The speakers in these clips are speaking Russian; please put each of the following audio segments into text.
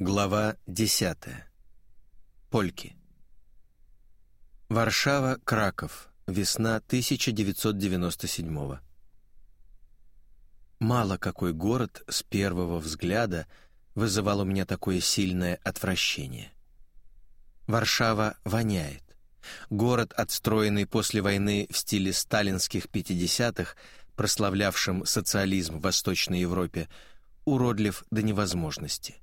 Глава 10. Польки. Варшава, Краков. Весна 1997 Мало какой город с первого взгляда вызывал у меня такое сильное отвращение. Варшава воняет. Город, отстроенный после войны в стиле сталинских 50-х, прославлявшим социализм в Восточной Европе, уродлив до невозможности.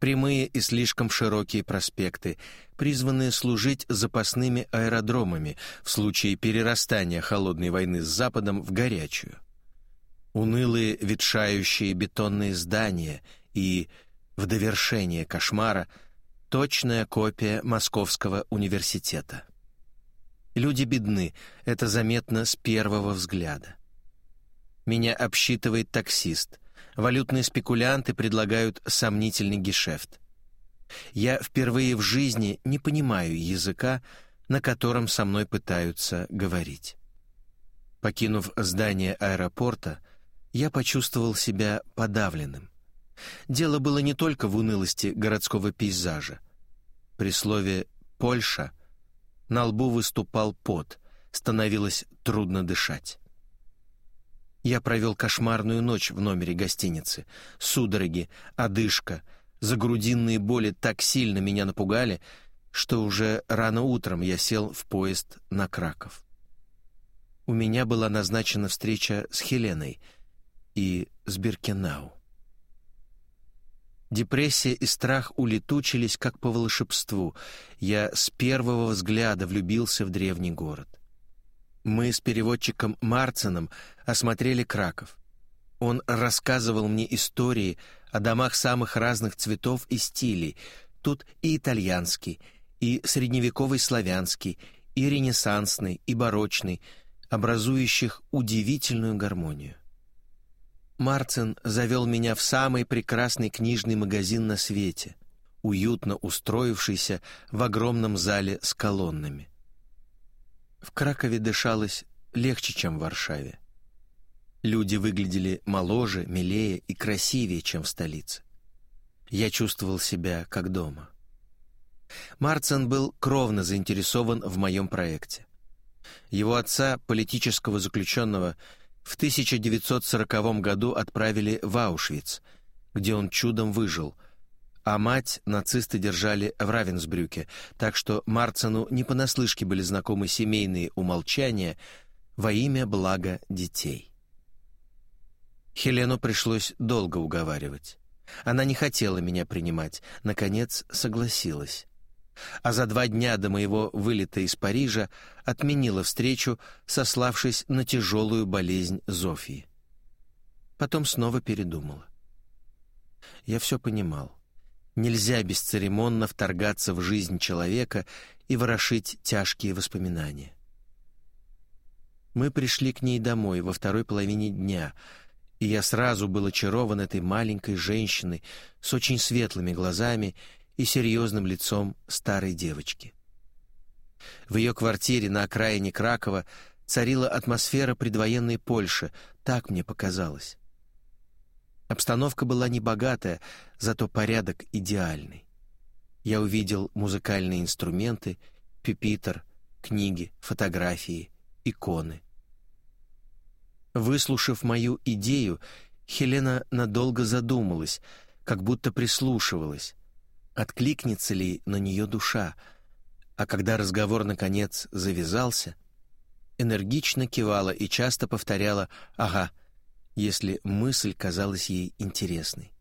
Прямые и слишком широкие проспекты, призванные служить запасными аэродромами в случае перерастания холодной войны с Западом в горячую. Унылые ветшающие бетонные здания и, в довершение кошмара, точная копия Московского университета. Люди бедны, это заметно с первого взгляда. Меня обсчитывает таксист. Валютные спекулянты предлагают сомнительный гешефт. Я впервые в жизни не понимаю языка, на котором со мной пытаются говорить. Покинув здание аэропорта, я почувствовал себя подавленным. Дело было не только в унылости городского пейзажа. При слове «Польша» на лбу выступал пот, становилось трудно дышать. Я провел кошмарную ночь в номере гостиницы. Судороги, одышка, загрудинные боли так сильно меня напугали, что уже рано утром я сел в поезд на Краков. У меня была назначена встреча с Хеленой и с Биркенау. Депрессия и страх улетучились, как по волшебству. Я с первого взгляда влюбился в древний город. Мы с переводчиком Марценом осмотрели Краков. Он рассказывал мне истории о домах самых разных цветов и стилей. Тут и итальянский, и средневековый славянский, и ренессансный, и барочный, образующих удивительную гармонию. Марцин завел меня в самый прекрасный книжный магазин на свете, уютно устроившийся в огромном зале с колоннами. В Кракове дышалось легче, чем в Варшаве. Люди выглядели моложе, милее и красивее, чем в столице. Я чувствовал себя как дома. Марцен был кровно заинтересован в моем проекте. Его отца, политического заключенного, в 1940 году отправили в Аушвиц, где он чудом выжил – а мать нацисты держали в Равенсбрюке, так что Марцену не понаслышке были знакомы семейные умолчания во имя блага детей. Хелену пришлось долго уговаривать. Она не хотела меня принимать, наконец согласилась. А за два дня до моего вылета из Парижа отменила встречу, сославшись на тяжелую болезнь Зофии. Потом снова передумала. Я все понимал. Нельзя бесцеремонно вторгаться в жизнь человека и ворошить тяжкие воспоминания. Мы пришли к ней домой во второй половине дня, и я сразу был очарован этой маленькой женщиной с очень светлыми глазами и серьезным лицом старой девочки. В ее квартире на окраине Кракова царила атмосфера предвоенной Польши, так мне показалось. Обстановка была небогатая, зато порядок идеальный. Я увидел музыкальные инструменты, пюпитр, книги, фотографии, иконы. Выслушав мою идею, Хелена надолго задумалась, как будто прислушивалась, откликнется ли на нее душа, а когда разговор, наконец, завязался, энергично кивала и часто повторяла «Ага, если мысль казалась ей интересной.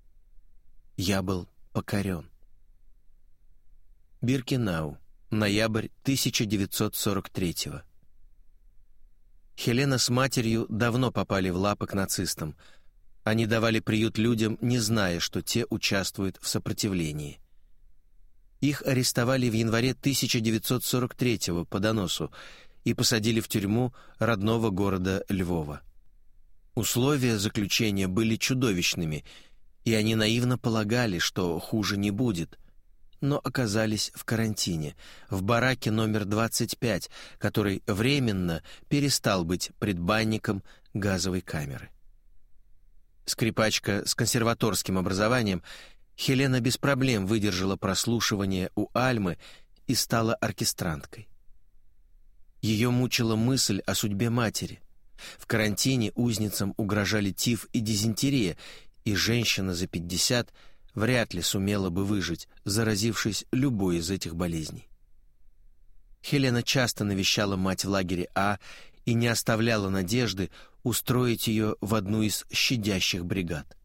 Я был покорен. Биркинау, ноябрь 1943 -го. Хелена с матерью давно попали в лапы к нацистам. Они давали приют людям, не зная, что те участвуют в сопротивлении. Их арестовали в январе 1943 по доносу и посадили в тюрьму родного города Львова. Условия заключения были чудовищными, и они наивно полагали, что хуже не будет, но оказались в карантине, в бараке номер 25, который временно перестал быть предбанником газовой камеры. Скрипачка с консерваторским образованием, Хелена без проблем выдержала прослушивание у Альмы и стала оркестранткой. Ее мучила мысль о судьбе матери. В карантине узницам угрожали тиф и дизентерия, и женщина за 50 вряд ли сумела бы выжить, заразившись любой из этих болезней. Хелена часто навещала мать в лагере А и не оставляла надежды устроить ее в одну из щадящих бригад.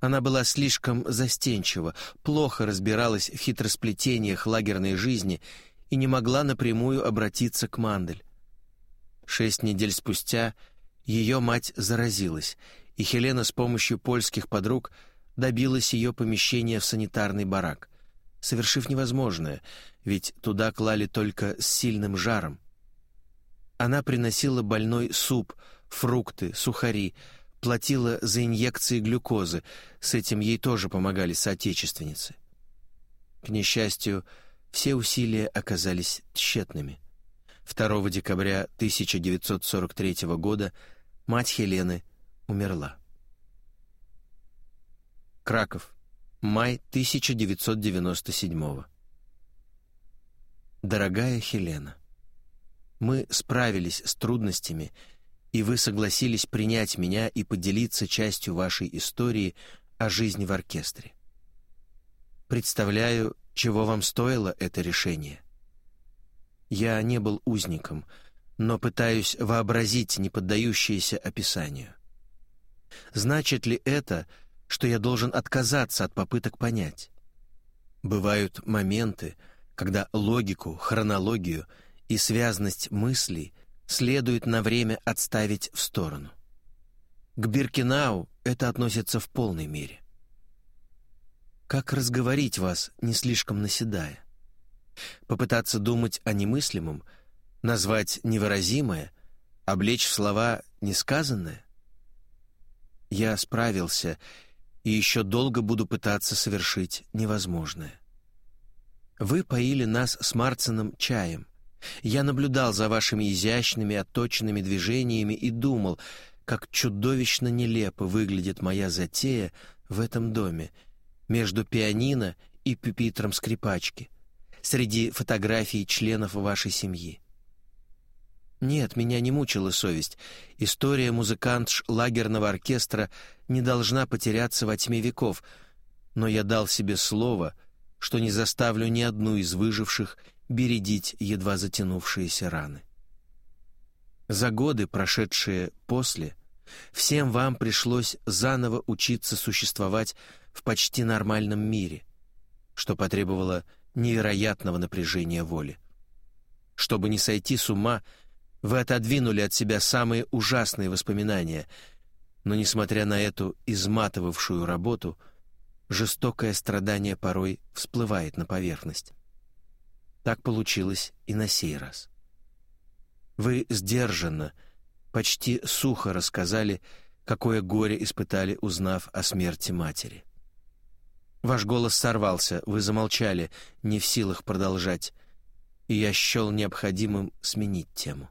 Она была слишком застенчива, плохо разбиралась в хитросплетениях лагерной жизни и не могла напрямую обратиться к Мандель. Шесть недель спустя ее мать заразилась, и Хелена с помощью польских подруг добилась ее помещения в санитарный барак, совершив невозможное, ведь туда клали только с сильным жаром. Она приносила больной суп, фрукты, сухари, платила за инъекции глюкозы, с этим ей тоже помогали соотечественницы. К несчастью, все усилия оказались тщетными. 2 декабря 1943 года мать Хелены умерла. Краков. Май 1997 Дорогая Хелена, мы справились с трудностями, и вы согласились принять меня и поделиться частью вашей истории о жизни в оркестре. Представляю, чего вам стоило это решение. Я не был узником, но пытаюсь вообразить неподдающееся описанию. Значит ли это, что я должен отказаться от попыток понять? Бывают моменты, когда логику, хронологию и связность мыслей следует на время отставить в сторону. К Биркинау это относится в полной мере. Как разговорить вас, не слишком наседая? Попытаться думать о немыслимом, назвать невыразимое, облечь в слова несказанное? Я справился и еще долго буду пытаться совершить невозможное. Вы поили нас с Марцином чаем. Я наблюдал за вашими изящными, отточенными движениями и думал, как чудовищно нелепо выглядит моя затея в этом доме — между пианино и пюпитром скрипачки, среди фотографий членов вашей семьи. Нет, меня не мучила совесть. История музыкантш лагерного оркестра не должна потеряться во тьме веков, но я дал себе слово, что не заставлю ни одну из выживших бередить едва затянувшиеся раны. За годы, прошедшие после, всем вам пришлось заново учиться существовать в почти нормальном мире, что потребовало невероятного напряжения воли. Чтобы не сойти с ума, вы отодвинули от себя самые ужасные воспоминания, но, несмотря на эту изматывавшую работу, жестокое страдание порой всплывает на поверхность. Так получилось и на сей раз. Вы сдержанно, почти сухо рассказали, какое горе испытали, узнав о смерти матери. Ваш голос сорвался, вы замолчали, не в силах продолжать, и я счел необходимым сменить тему.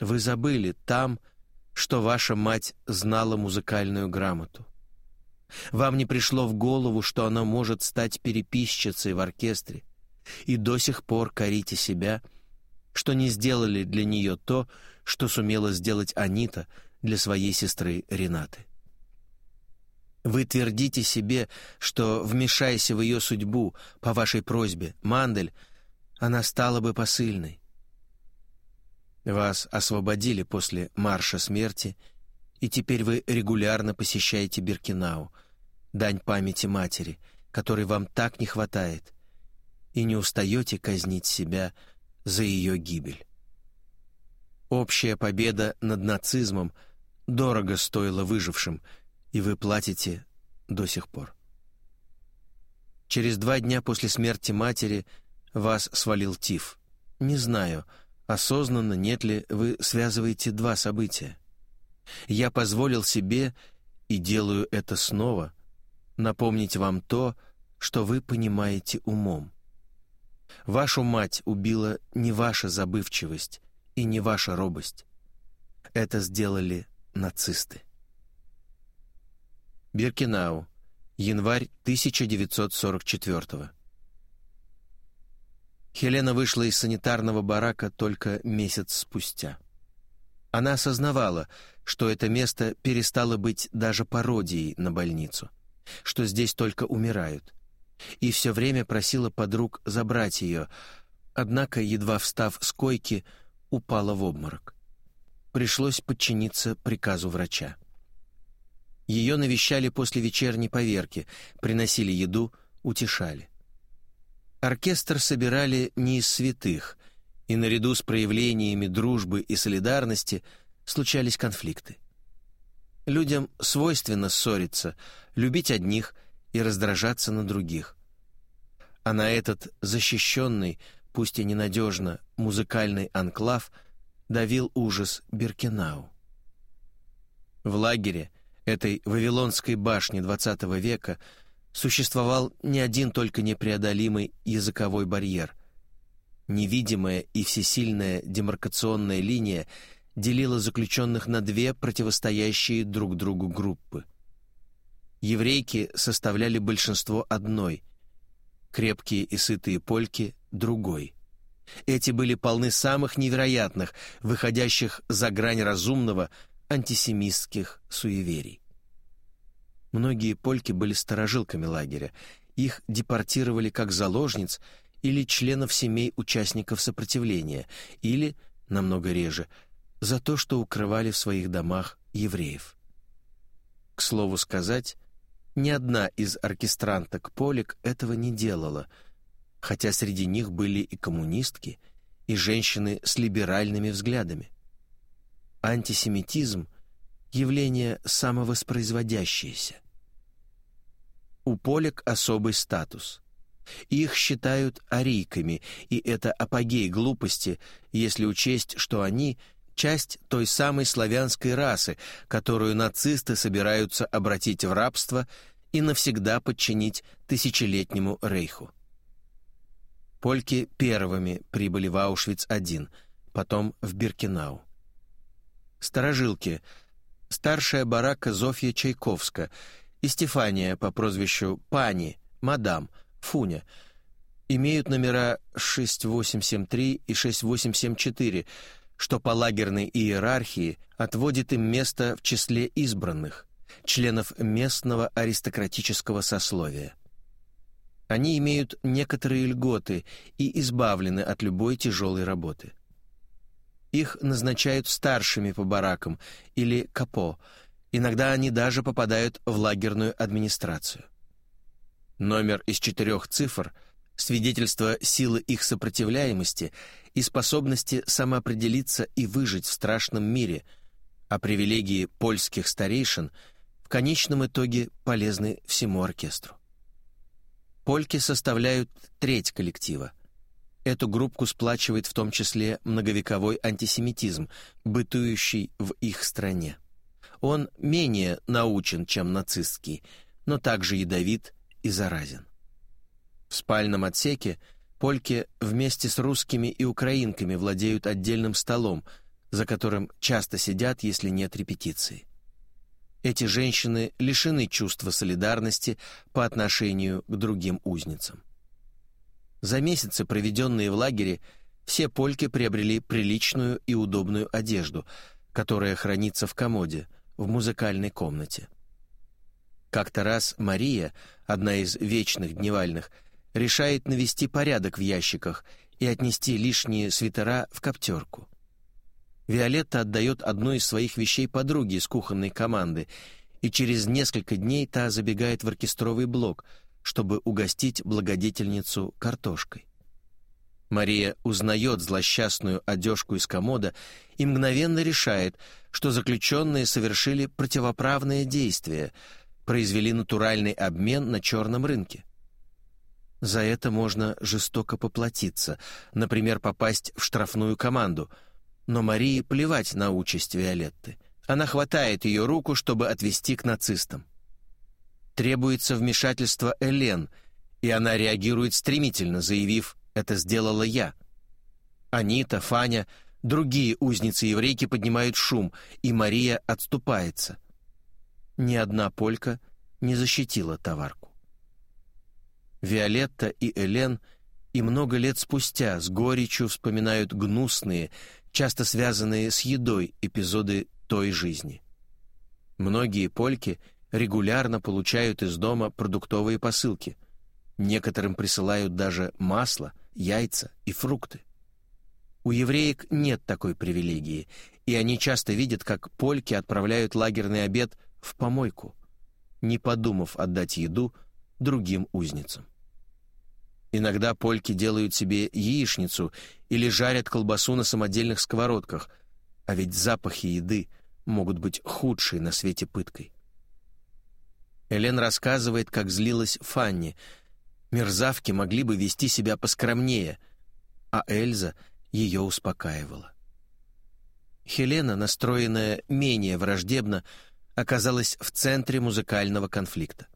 Вы забыли там, что ваша мать знала музыкальную грамоту. Вам не пришло в голову, что она может стать переписчицей в оркестре, и до сих пор корите себя, что не сделали для нее то, что сумела сделать Анита для своей сестры Ренаты. Вы твердите себе, что, вмешайся в ее судьбу по вашей просьбе, Мандель, она стала бы посыльной. Вас освободили после марша смерти, и теперь вы регулярно посещаете Биркинау, дань памяти матери, которой вам так не хватает, и не устаете казнить себя за ее гибель. Общая победа над нацизмом дорого стоила выжившим — и вы платите до сих пор. Через два дня после смерти матери вас свалил тиф. Не знаю, осознанно нет ли вы связываете два события. Я позволил себе, и делаю это снова, напомнить вам то, что вы понимаете умом. Вашу мать убила не ваша забывчивость и не ваша робость. Это сделали нацисты. Биркинау, Январь 1944 Хелена вышла из санитарного барака только месяц спустя. Она осознавала, что это место перестало быть даже пародией на больницу, что здесь только умирают, и все время просила подруг забрать ее, однако, едва встав с койки, упала в обморок. Пришлось подчиниться приказу врача. Ее навещали после вечерней поверки, приносили еду, утешали. Оркестр собирали не из святых, и наряду с проявлениями дружбы и солидарности случались конфликты. Людям свойственно ссориться, любить одних и раздражаться на других. А на этот защищенный, пусть и ненадежно, музыкальный анклав давил ужас Биркенау. В лагере этой Вавилонской башни XX века – существовал не один только непреодолимый языковой барьер. Невидимая и всесильная демаркационная линия делила заключенных на две противостоящие друг другу группы. Еврейки составляли большинство одной, крепкие и сытые польки — другой. Эти были полны самых невероятных, выходящих за грань разумного, антисемистских суеверий. Многие польки были сторожилками лагеря. Их депортировали как заложниц или членов семей участников сопротивления, или, намного реже, за то, что укрывали в своих домах евреев. К слову сказать, ни одна из оркестранток полик этого не делала, хотя среди них были и коммунистки, и женщины с либеральными взглядами. Антисемитизм — явление самовоспроизводящееся. У полек особый статус. Их считают арийками, и это апогей глупости, если учесть, что они — часть той самой славянской расы, которую нацисты собираются обратить в рабство и навсегда подчинить тысячелетнему рейху. Польки первыми прибыли в Аушвиц-1, потом в Биркенау. Сторожилки — старшая барака Зофья Чайковска и Стефания по прозвищу Пани, Мадам, Фуня, имеют номера 6873 и 6874, что по лагерной иерархии отводит им место в числе избранных, членов местного аристократического сословия. Они имеют некоторые льготы и избавлены от любой тяжелой работы. Их назначают старшими по баракам или капо. Иногда они даже попадают в лагерную администрацию. Номер из четырех цифр — свидетельство силы их сопротивляемости и способности самоопределиться и выжить в страшном мире, а привилегии польских старейшин в конечном итоге полезны всему оркестру. Польки составляют треть коллектива. Эту группку сплачивает в том числе многовековой антисемитизм, бытующий в их стране. Он менее научен, чем нацистский, но также ядовит и заразен. В спальном отсеке польки вместе с русскими и украинками владеют отдельным столом, за которым часто сидят, если нет репетиции. Эти женщины лишены чувства солидарности по отношению к другим узницам. За месяцы, проведенные в лагере, все польки приобрели приличную и удобную одежду, которая хранится в комоде, в музыкальной комнате. Как-то раз Мария, одна из вечных дневальных, решает навести порядок в ящиках и отнести лишние свитера в коптерку. Виолетта отдает одну из своих вещей подруге из кухонной команды, и через несколько дней та забегает в оркестровый блок — чтобы угостить благодетельницу картошкой. Мария узнает злосчастную одежку из комода и мгновенно решает, что заключенные совершили противоправное действие, произвели натуральный обмен на черном рынке. За это можно жестоко поплатиться, например, попасть в штрафную команду, но Марии плевать на участь Виолетты. Она хватает ее руку, чтобы отвести к нацистам требуется вмешательство Элен, и она реагирует стремительно, заявив «это сделала я». Анита, Фаня, другие узницы-еврейки поднимают шум, и Мария отступается. Ни одна полька не защитила товарку. Виолетта и Элен и много лет спустя с горечью вспоминают гнусные, часто связанные с едой эпизоды той жизни. Многие польки регулярно получают из дома продуктовые посылки. Некоторым присылают даже масло, яйца и фрукты. У евреек нет такой привилегии, и они часто видят, как польки отправляют лагерный обед в помойку, не подумав отдать еду другим узницам. Иногда польки делают себе яичницу или жарят колбасу на самодельных сковородках, а ведь запахи еды могут быть худшей на свете пыткой. Элен рассказывает, как злилась Фанни. Мерзавки могли бы вести себя поскромнее, а Эльза ее успокаивала. Хелена, настроенная менее враждебно, оказалась в центре музыкального конфликта.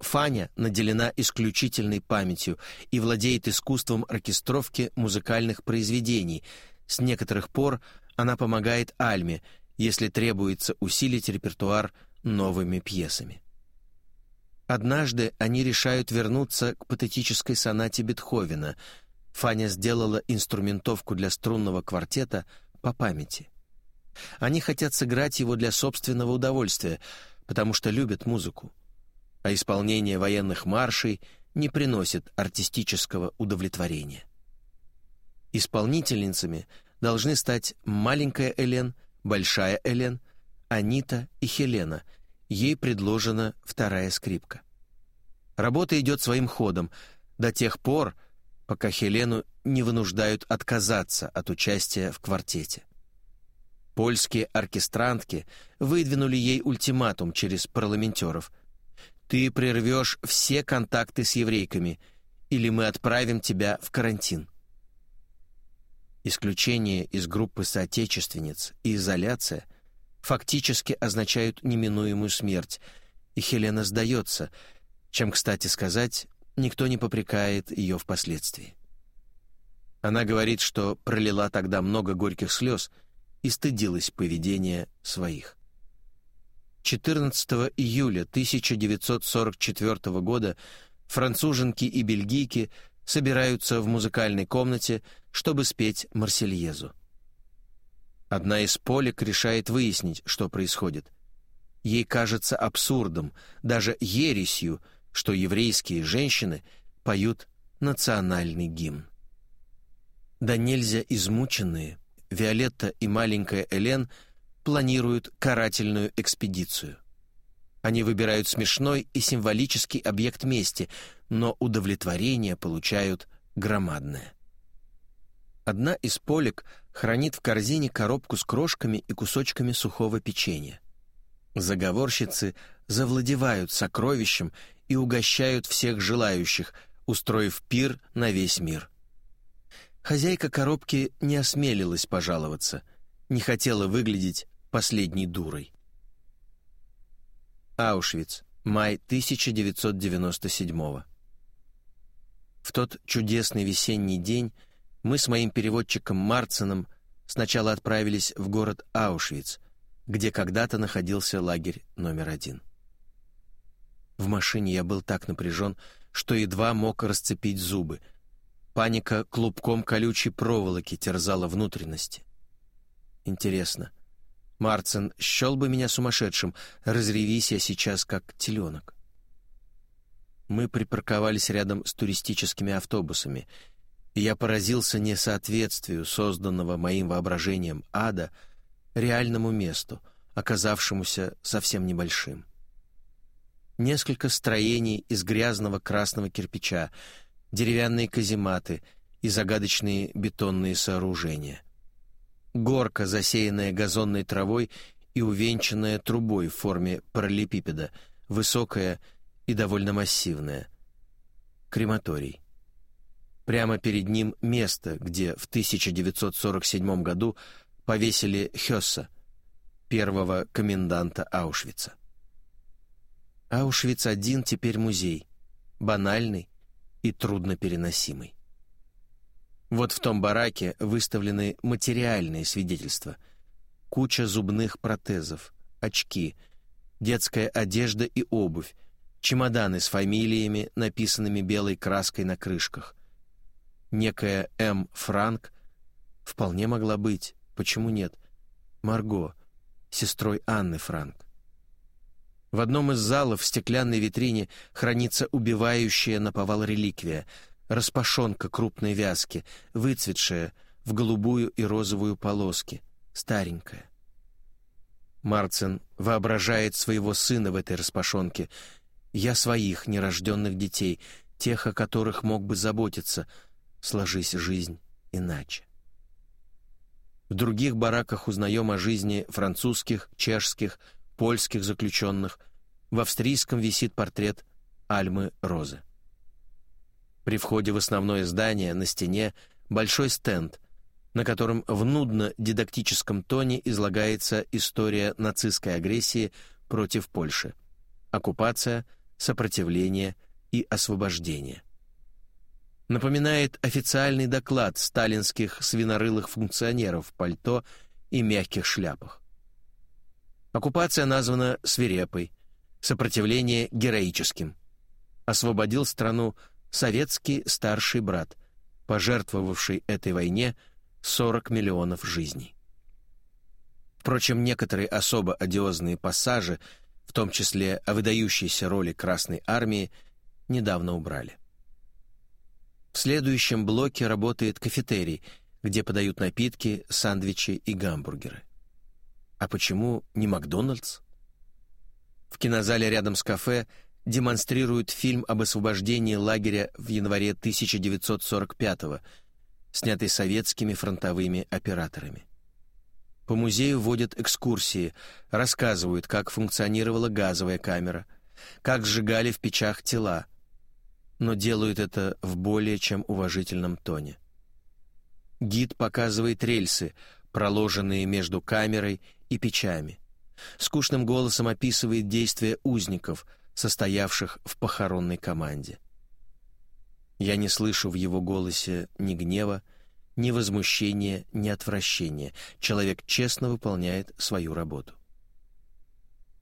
Фаня наделена исключительной памятью и владеет искусством оркестровки музыкальных произведений. С некоторых пор она помогает Альме, если требуется усилить репертуар новыми пьесами. Однажды они решают вернуться к патетической сонате Бетховена. Фаня сделала инструментовку для струнного квартета по памяти. Они хотят сыграть его для собственного удовольствия, потому что любят музыку а исполнение военных маршей не приносит артистического удовлетворения. Исполнительницами должны стать маленькая Элен, большая Элен, Анита и Хелена. Ей предложена вторая скрипка. Работа идет своим ходом до тех пор, пока Хелену не вынуждают отказаться от участия в квартете. Польские оркестрантки выдвинули ей ультиматум через парламентеров – ты прервешь все контакты с еврейками, или мы отправим тебя в карантин. Исключение из группы соотечественниц и изоляция фактически означают неминуемую смерть, и Хелена сдается, чем, кстати сказать, никто не попрекает ее впоследствии. Она говорит, что пролила тогда много горьких слез и стыдилась поведения своих. 14 июля 1944 года француженки и бельгийки собираются в музыкальной комнате, чтобы спеть «Марсельезу». Одна из полек решает выяснить, что происходит. Ей кажется абсурдом, даже ересью, что еврейские женщины поют национальный гимн. Да нельзя измученные, Виолетта и маленькая Элен – планируют карательную экспедицию. Они выбирают смешной и символический объект мести, но удовлетворение получают громадное. Одна из полек хранит в корзине коробку с крошками и кусочками сухого печенья. Заговорщицы завладевают сокровищем и угощают всех желающих, устроив пир на весь мир. Хозяйка коробки не осмелилась пожаловаться, не хотела выглядеть последней дурой. Аушвиц, май 1997 В тот чудесный весенний день мы с моим переводчиком Марценом сначала отправились в город Аушвиц, где когда-то находился лагерь номер один. В машине я был так напряжен, что едва мог расцепить зубы. Паника клубком колючей проволоки терзала внутренности. Интересно, Марцин счел бы меня сумасшедшим, разревись я сейчас, как теленок. Мы припарковались рядом с туристическими автобусами, я поразился несоответствию созданного моим воображением ада реальному месту, оказавшемуся совсем небольшим. Несколько строений из грязного красного кирпича, деревянные казематы и загадочные бетонные сооружения — горка, засеянная газонной травой и увенчанная трубой в форме параллелепипеда, высокая и довольно массивная. Крематорий. Прямо перед ним место, где в 1947 году повесили Хёсса, первого коменданта Аушвица. Аушвиц-1 теперь музей, банальный и труднопереносимый. Вот в том бараке выставлены материальные свидетельства. Куча зубных протезов, очки, детская одежда и обувь, чемоданы с фамилиями, написанными белой краской на крышках. Некая М. Франк вполне могла быть, почему нет, Марго, сестрой Анны Франк. В одном из залов в стеклянной витрине хранится убивающая наповал реликвия — распашонка крупной вязки, выцветшая в голубую и розовую полоски, старенькая. Марцин воображает своего сына в этой распашонке. Я своих нерожденных детей, тех, о которых мог бы заботиться, сложись жизнь иначе. В других бараках узнаем о жизни французских, чешских, польских заключенных. В австрийском висит портрет Альмы Розы. При входе в основное здание на стене большой стенд, на котором в нудно-дидактическом тоне излагается история нацистской агрессии против Польши, оккупация, сопротивление и освобождение. Напоминает официальный доклад сталинских свинорылых функционеров в пальто и мягких шляпах. Оккупация названа свирепой, сопротивление героическим. Освободил страну советский старший брат, пожертвовавший этой войне 40 миллионов жизней. Впрочем, некоторые особо одиозные пассажи, в том числе о выдающейся роли Красной Армии, недавно убрали. В следующем блоке работает кафетерий, где подают напитки, сэндвичи и гамбургеры. А почему не Макдональдс? В кинозале рядом с кафе демонстрируют фильм об освобождении лагеря в январе 1945-го, снятый советскими фронтовыми операторами. По музею водят экскурсии, рассказывают, как функционировала газовая камера, как сжигали в печах тела, но делают это в более чем уважительном тоне. Гид показывает рельсы, проложенные между камерой и печами. Скучным голосом описывает действия узников, состоявших в похоронной команде. Я не слышу в его голосе ни гнева, ни возмущения, ни отвращения. Человек честно выполняет свою работу.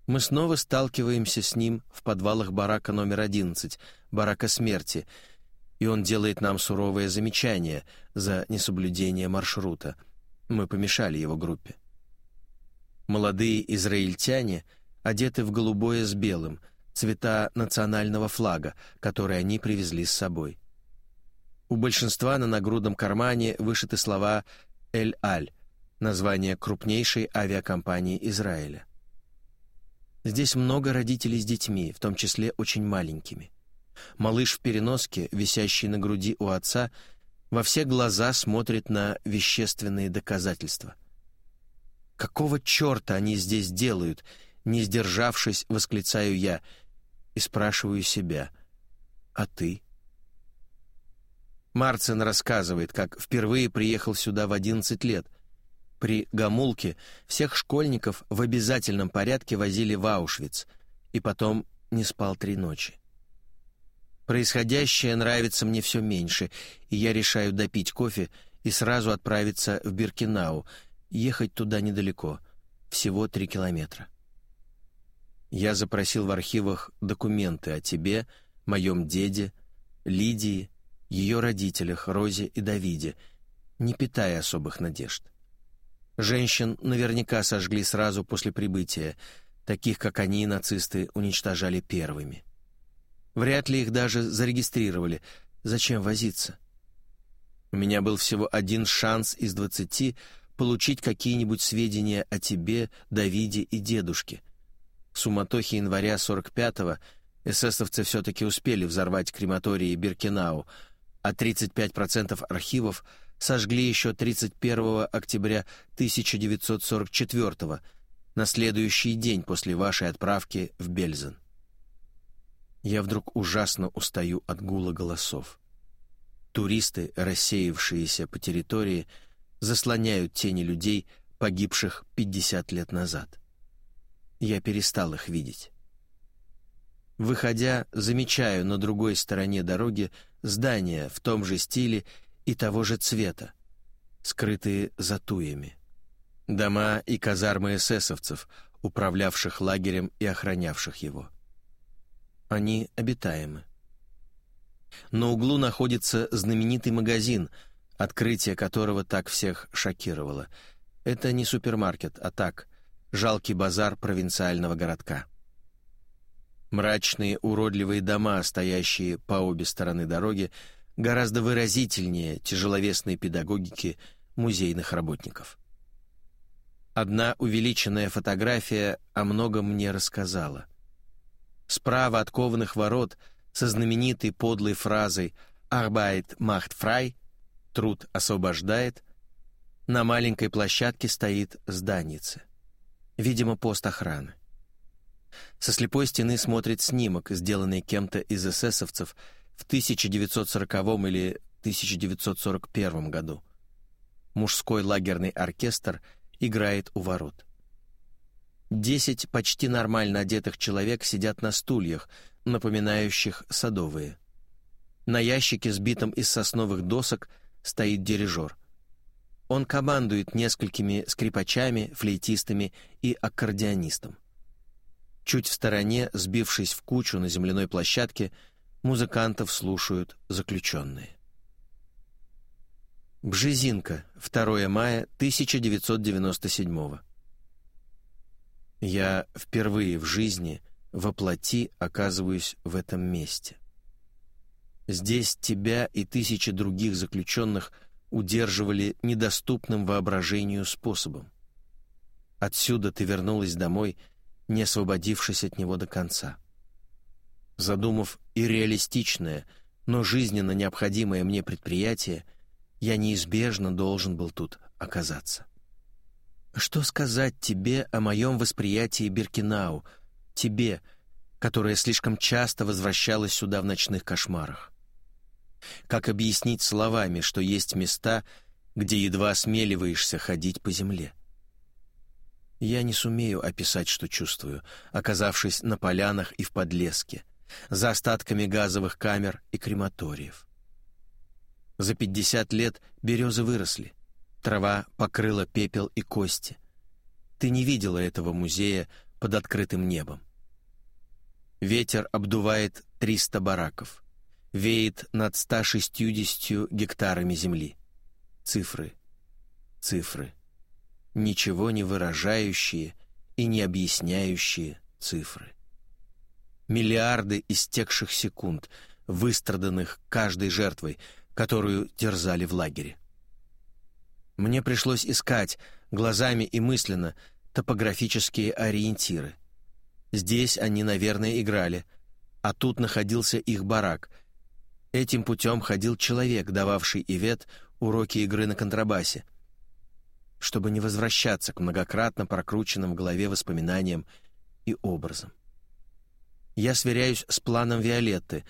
Мы снова сталкиваемся с ним в подвалах барака номер 11, барака смерти, и он делает нам суровое замечание за несоблюдение маршрута. Мы помешали его группе. Молодые израильтяне одеты в голубое с белым, цвета национального флага, который они привезли с собой. У большинства на нагрудном кармане вышиты слова «Эль-Аль», название крупнейшей авиакомпании Израиля. Здесь много родителей с детьми, в том числе очень маленькими. Малыш в переноске, висящий на груди у отца, во все глаза смотрит на вещественные доказательства — Какого черта они здесь делают? Не сдержавшись, восклицаю я и спрашиваю себя. А ты? Марцин рассказывает, как впервые приехал сюда в 11 лет. При Гамулке всех школьников в обязательном порядке возили в Аушвиц, и потом не спал три ночи. Происходящее нравится мне все меньше, и я решаю допить кофе и сразу отправиться в Биркинау, Ехать туда недалеко, всего три километра. Я запросил в архивах документы о тебе, моем деде, Лидии, ее родителях, Розе и Давиде, не питая особых надежд. Женщин наверняка сожгли сразу после прибытия, таких, как они, нацисты, уничтожали первыми. Вряд ли их даже зарегистрировали. Зачем возиться? У меня был всего один шанс из двадцати — получить какие-нибудь сведения о тебе, Давиде и дедушке. В суматохе января 45-го эсэсовцы все-таки успели взорвать крематории Биркенау, а 35% архивов сожгли еще 31 октября 1944 на следующий день после вашей отправки в Бельзен. Я вдруг ужасно устаю от гула голосов. Туристы, рассеявшиеся по территории, — заслоняют тени людей, погибших 50 лет назад. Я перестал их видеть. Выходя, замечаю на другой стороне дороги здания в том же стиле и того же цвета, скрытые за туями. Дома и казармы эсэсовцев, управлявших лагерем и охранявших его. Они обитаемы. На углу находится знаменитый магазин, открытие которого так всех шокировало. Это не супермаркет, а так, жалкий базар провинциального городка. Мрачные уродливые дома, стоящие по обе стороны дороги, гораздо выразительнее тяжеловесной педагогики музейных работников. Одна увеличенная фотография о многом мне рассказала. Справа от кованых ворот со знаменитой подлой фразой «Arbeit macht frei» — «Труд освобождает» на маленькой площадке стоит зданице. Видимо, пост охраны. Со слепой стены смотрит снимок, сделанный кем-то из эсэсовцев в 1940 или 1941 году. Мужской лагерный оркестр играет у ворот. Десять почти нормально одетых человек сидят на стульях, напоминающих садовые. На ящике, сбитом из сосновых досок, стоит дирижер. Он командует несколькими скрипачами, флейтистами и аккордеонистом. Чуть в стороне, сбившись в кучу на земляной площадке, музыкантов слушают заключенные. Бжезинка, 2 мая 1997 Я впервые в жизни во плоти оказываюсь в этом месте. Здесь тебя и тысячи других заключенных удерживали недоступным воображению способом. Отсюда ты вернулась домой — не освободившись от него до конца. Задумав и реалистичное, но жизненно необходимое мне предприятие, я неизбежно должен был тут оказаться. Что сказать тебе о моем восприятии Биркинау, тебе, которая слишком часто возвращалась сюда в ночных кошмарах? Как объяснить словами, что есть места, где едва осмеливаешься ходить по земле? Я не сумею описать, что чувствую, оказавшись на полянах и в подлеске, за остатками газовых камер и крематориев. За пятьдесят лет березы выросли, трава покрыла пепел и кости. Ты не видела этого музея под открытым небом. Ветер обдувает триста бараков, веет над 160 гектарами земли. Цифры, цифры ничего не выражающие и не объясняющие цифры. Миллиарды истекших секунд, выстраданных каждой жертвой, которую терзали в лагере. Мне пришлось искать глазами и мысленно топографические ориентиры. Здесь они, наверное, играли, а тут находился их барак. Этим путем ходил человек, дававший Ивет уроки игры на контрабасе — чтобы не возвращаться к многократно прокрученным в голове воспоминаниям и образам. Я сверяюсь с планом Виолетты,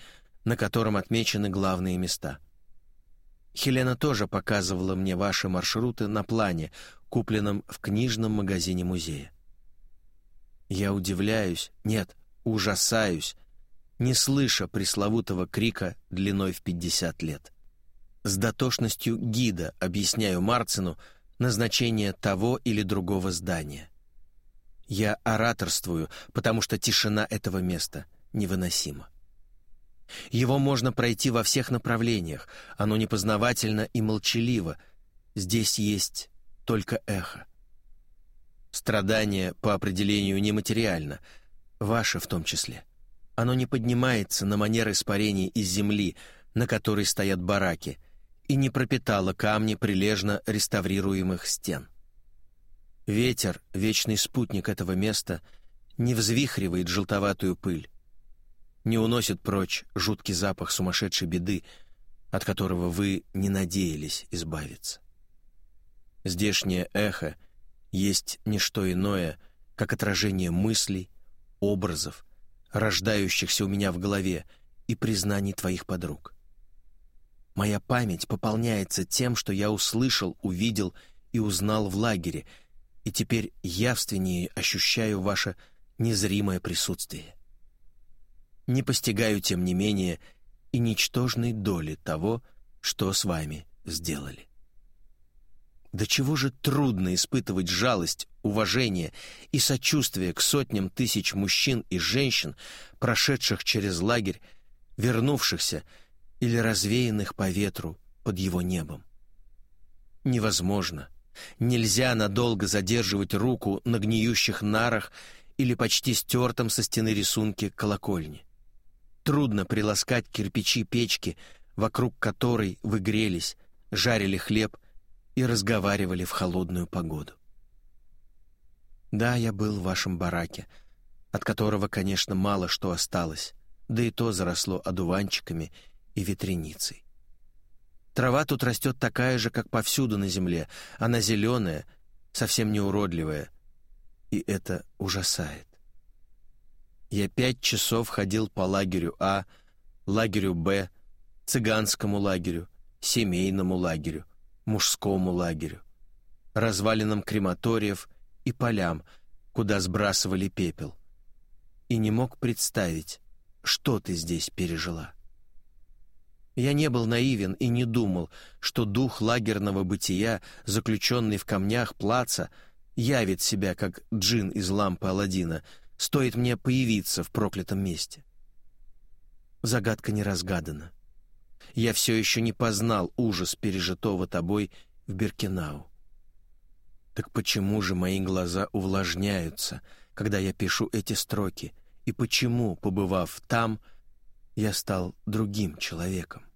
на котором отмечены главные места. Хелена тоже показывала мне ваши маршруты на плане, купленном в книжном магазине музея. Я удивляюсь, нет, ужасаюсь, не слыша пресловутого крика длиной в 50 лет. С дотошностью гида объясняю Марцину, назначение того или другого здания. Я ораторствую, потому что тишина этого места невыносима. Его можно пройти во всех направлениях, оно непознавательно и молчаливо. Здесь есть только эхо. Страдание по определению нематериально, ваше в том числе. Оно не поднимается на манер испарений из земли, на которой стоят бараки, и не пропитала камни прилежно реставрируемых стен. Ветер, вечный спутник этого места, не взвихривает желтоватую пыль, не уносит прочь жуткий запах сумасшедшей беды, от которого вы не надеялись избавиться. Здешнее эхо есть не что иное, как отражение мыслей, образов, рождающихся у меня в голове и признаний твоих подруг. Моя память пополняется тем, что я услышал, увидел и узнал в лагере, и теперь явственнее ощущаю ваше незримое присутствие. Не постигаю, тем не менее, и ничтожной доли того, что с вами сделали. До чего же трудно испытывать жалость, уважение и сочувствие к сотням тысяч мужчин и женщин, прошедших через лагерь, вернувшихся или развеянных по ветру под его небом. Невозможно, нельзя надолго задерживать руку на гниющих нарах или почти стертом со стены рисунке колокольни. Трудно приласкать кирпичи печки, вокруг которой вы грелись, жарили хлеб и разговаривали в холодную погоду. Да, я был в вашем бараке, от которого, конечно, мало что осталось, да и то заросло одуванчиками и ветреницей. Трава тут растет такая же, как повсюду на земле. Она зеленая, совсем не уродливая. И это ужасает. Я пять часов ходил по лагерю А, лагерю Б, цыганскому лагерю, семейному лагерю, мужскому лагерю, развалинам крематориев и полям, куда сбрасывали пепел. И не мог представить, что ты здесь пережила. Я не был наивен и не думал, что дух лагерного бытия, заключенный в камнях плаца, явит себя, как джин из лампы Аладдина, стоит мне появиться в проклятом месте. Загадка не разгадана. Я все еще не познал ужас пережитого тобой в Беркинау. Так почему же мои глаза увлажняются, когда я пишу эти строки, и почему, побывав там, я стал другим человеком?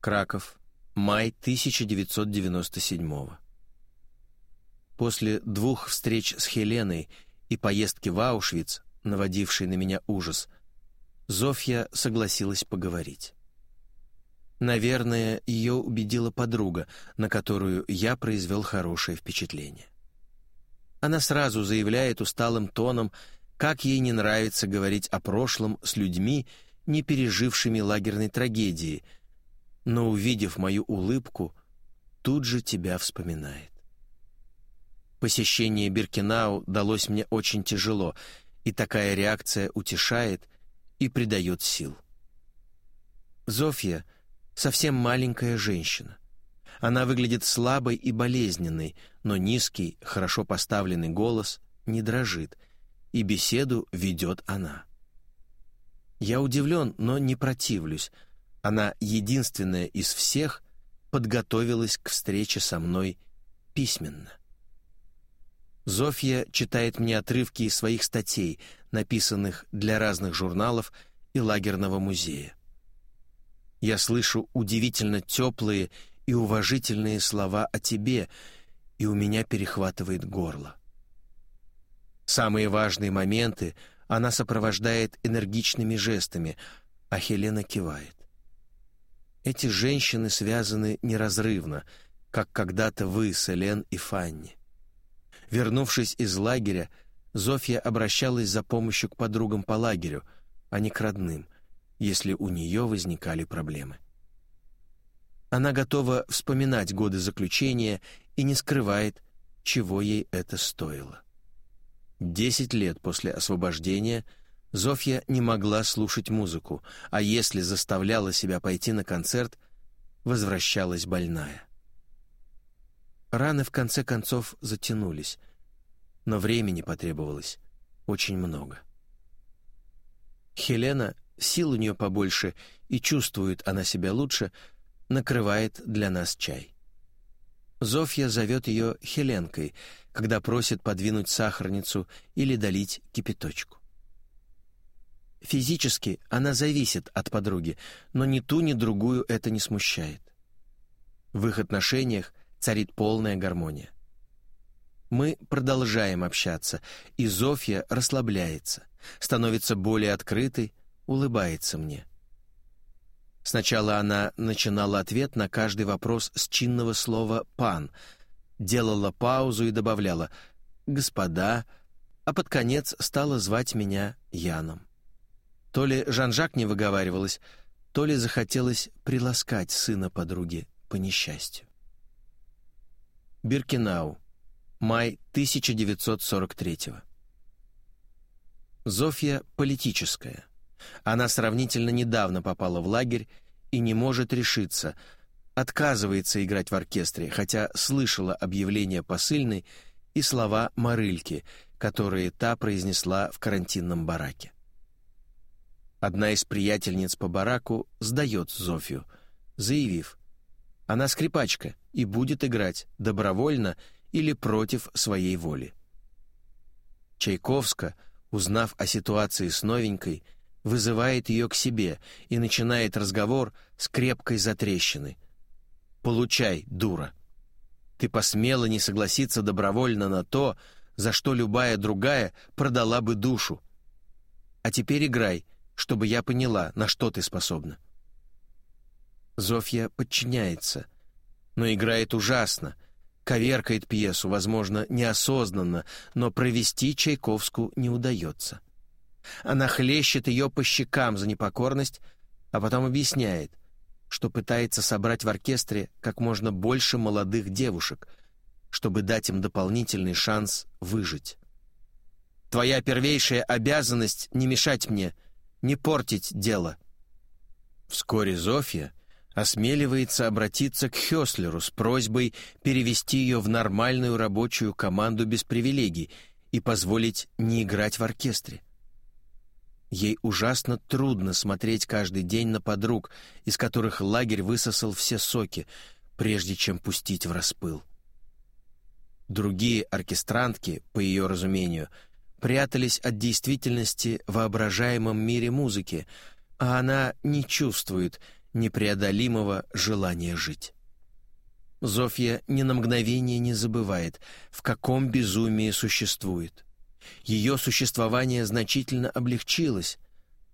Краков, май 1997 После двух встреч с Хеленой и поездки в Аушвиц, наводившей на меня ужас, Зофья согласилась поговорить. Наверное, ее убедила подруга, на которую я произвел хорошее впечатление. Она сразу заявляет усталым тоном, как ей не нравится говорить о прошлом с людьми, не пережившими лагерной трагедии — но, увидев мою улыбку, тут же тебя вспоминает. Посещение Биркинау далось мне очень тяжело, и такая реакция утешает и придает сил. Зофья — совсем маленькая женщина. Она выглядит слабой и болезненной, но низкий, хорошо поставленный голос не дрожит, и беседу ведет она. Я удивлен, но не противлюсь — она единственная из всех подготовилась к встрече со мной письменно. Зофья читает мне отрывки из своих статей, написанных для разных журналов и лагерного музея. Я слышу удивительно теплые и уважительные слова о тебе, и у меня перехватывает горло. Самые важные моменты она сопровождает энергичными жестами, а Хелена кивает. Эти женщины связаны неразрывно, как когда-то вы с Элен и Фанни. Вернувшись из лагеря, Зофья обращалась за помощью к подругам по лагерю, а не к родным, если у нее возникали проблемы. Она готова вспоминать годы заключения и не скрывает, чего ей это стоило. Десять лет после освобождения – Зофья не могла слушать музыку, а если заставляла себя пойти на концерт, возвращалась больная. Раны в конце концов затянулись, но времени потребовалось очень много. Хелена, сил у нее побольше и чувствует она себя лучше, накрывает для нас чай. Зофья зовет ее Хеленкой, когда просит подвинуть сахарницу или долить кипяточку. Физически она зависит от подруги, но ни ту, ни другую это не смущает. В их отношениях царит полная гармония. Мы продолжаем общаться, и Зофья расслабляется, становится более открытой, улыбается мне. Сначала она начинала ответ на каждый вопрос с чинного слова «пан», делала паузу и добавляла «господа», а под конец стала звать меня Яном. То ли Жан-Жак не выговаривалась, то ли захотелось приласкать сына подруги по несчастью. Биркинау. Май 1943 Зофья политическая. Она сравнительно недавно попала в лагерь и не может решиться, отказывается играть в оркестре, хотя слышала объявление посыльной и слова Марыльки, которые та произнесла в карантинном бараке. Одна из приятельниц по бараку сдает Зофию, заявив, она скрипачка и будет играть добровольно или против своей воли. Чайковска, узнав о ситуации с новенькой, вызывает ее к себе и начинает разговор с крепкой затрещины. «Получай, дура! Ты посмела не согласиться добровольно на то, за что любая другая продала бы душу. А теперь играй, чтобы я поняла, на что ты способна». Зофья подчиняется, но играет ужасно, коверкает пьесу, возможно, неосознанно, но провести Чайковскую не удается. Она хлещет ее по щекам за непокорность, а потом объясняет, что пытается собрать в оркестре как можно больше молодых девушек, чтобы дать им дополнительный шанс выжить. «Твоя первейшая обязанность — не мешать мне, не портить дело». Вскоре Зофья осмеливается обратиться к Хёслеру с просьбой перевести ее в нормальную рабочую команду без привилегий и позволить не играть в оркестре. Ей ужасно трудно смотреть каждый день на подруг, из которых лагерь высосал все соки, прежде чем пустить в распыл. Другие оркестрантки, по ее разумению, прятались от действительности в воображаемом мире музыки, а она не чувствует непреодолимого желания жить. Зофья ни на мгновение не забывает, в каком безумии существует — ее существование значительно облегчилось,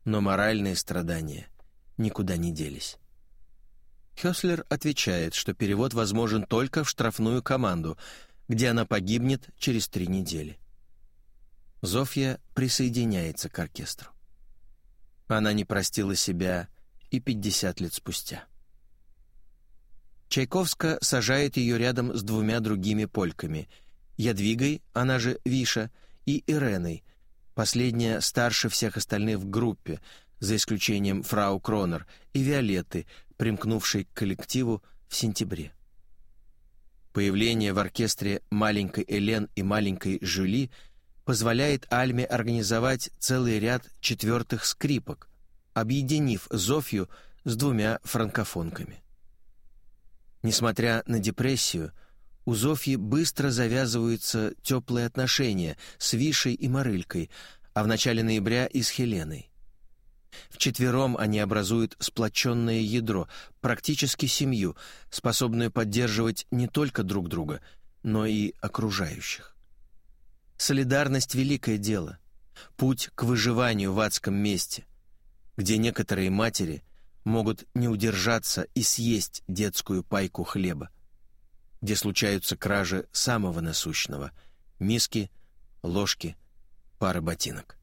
но моральные страдания никуда не делись. Хёслер отвечает, что перевод возможен только в штрафную команду, где она погибнет через три недели. Зофья присоединяется к оркестру. Она не простила себя и 50 лет спустя. Чайковска сажает ее рядом с двумя другими польками — Ядвигой, она же Виша — и Иреной, последняя старше всех остальных в группе, за исключением фрау Кронер и Виолетты, примкнувшей к коллективу в сентябре. Появление в оркестре маленькой Элен и маленькой Жюли позволяет Альме организовать целый ряд четвертых скрипок, объединив Зофью с двумя франкофонками. Несмотря на депрессию, у Зофьи быстро завязываются теплые отношения с Вишей и Марылькой, а в начале ноября и с Хеленой. Вчетвером они образуют сплоченное ядро, практически семью, способную поддерживать не только друг друга, но и окружающих. Солидарность — великое дело, путь к выживанию в адском месте, где некоторые матери могут не удержаться и съесть детскую пайку хлеба где случаются кражи самого насущного — миски, ложки, пары ботинок.